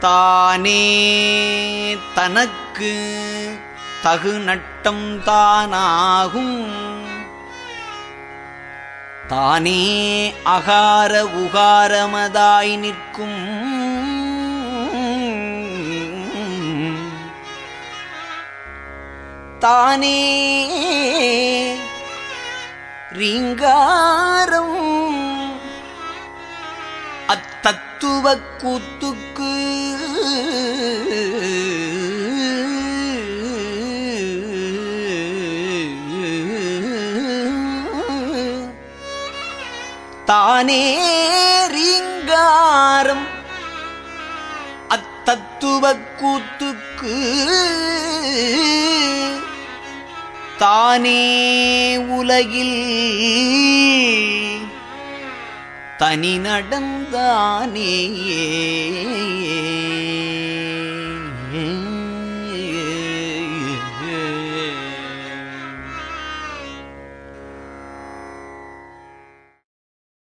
தானே தனக்கு தகு நட்டம் தானாகும். தானே அகார உகாரமதாய் நிற்கும். தானே ரீங்காரம் அத்தத்துவ கூத்துக்கு தானே ரீங்காரம். அத்தத்துவ கூத்துக்கு தானே உலகில் தனி நடந்தானே